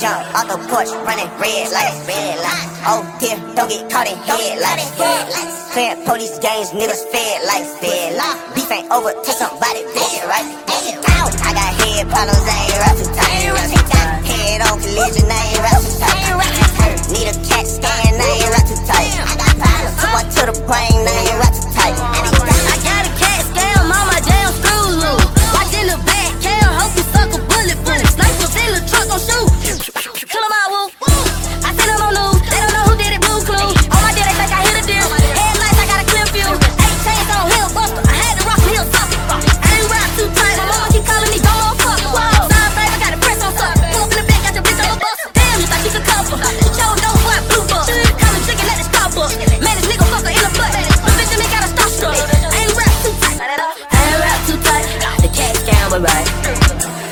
Jump off the porch, running red lights, red lights. Oh dear, don't get caught in headlights, headlights. Playing police games, niggas fed like fed lights. Beef ain't over till somebody dead, right? I got head problems, I ain't rap too tight. Head on collision, I ain't rap too tight. Need a cat scan, I ain't rap too tight. Took one to the brain,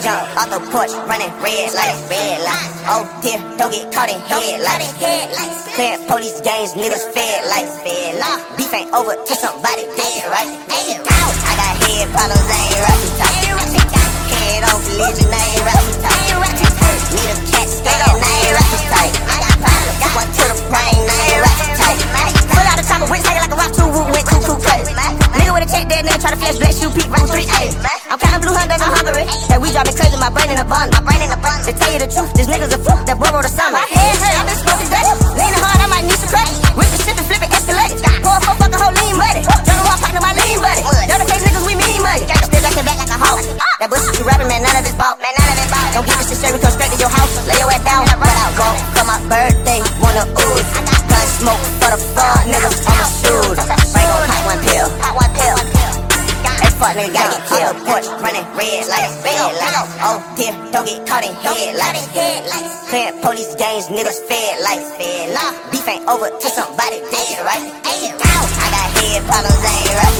Jump off the porch, running red lights, red lights. Oh dear, don't get caught in headlights, headlights. Police games, niggas fed like fed lights. Beef ain't over till somebody dead, right? I got head problems, I ain't With check, dead nigga try to flash, black shoe, peep, right street, ayy. I'm counting blue hundreds, I'm hungry. That we drive me crazy, my brain in a bun, my brain in a bun. To tell you the truth, this nigga's a fluke, that boy wrote a song. My head hurt, I've been smoking dirty. Leaning hard, I might need some credit. Whip the shit and flip it, escalate. Pour a four fucking whole lean buddy. Jungle walk, partner, my lean buddy. Y'all the case niggas, we mean money. Still your back like a hawk. That bullshit you rapping, man, none of it's bought. Man, fuck nigga gotta get killed. Porch running red lights, red lights. Oh dear, don't get caught in headlights. Playing police games, niggas fed like lights. Beef ain't over till somebody dead, right? I got head problems, ain't rap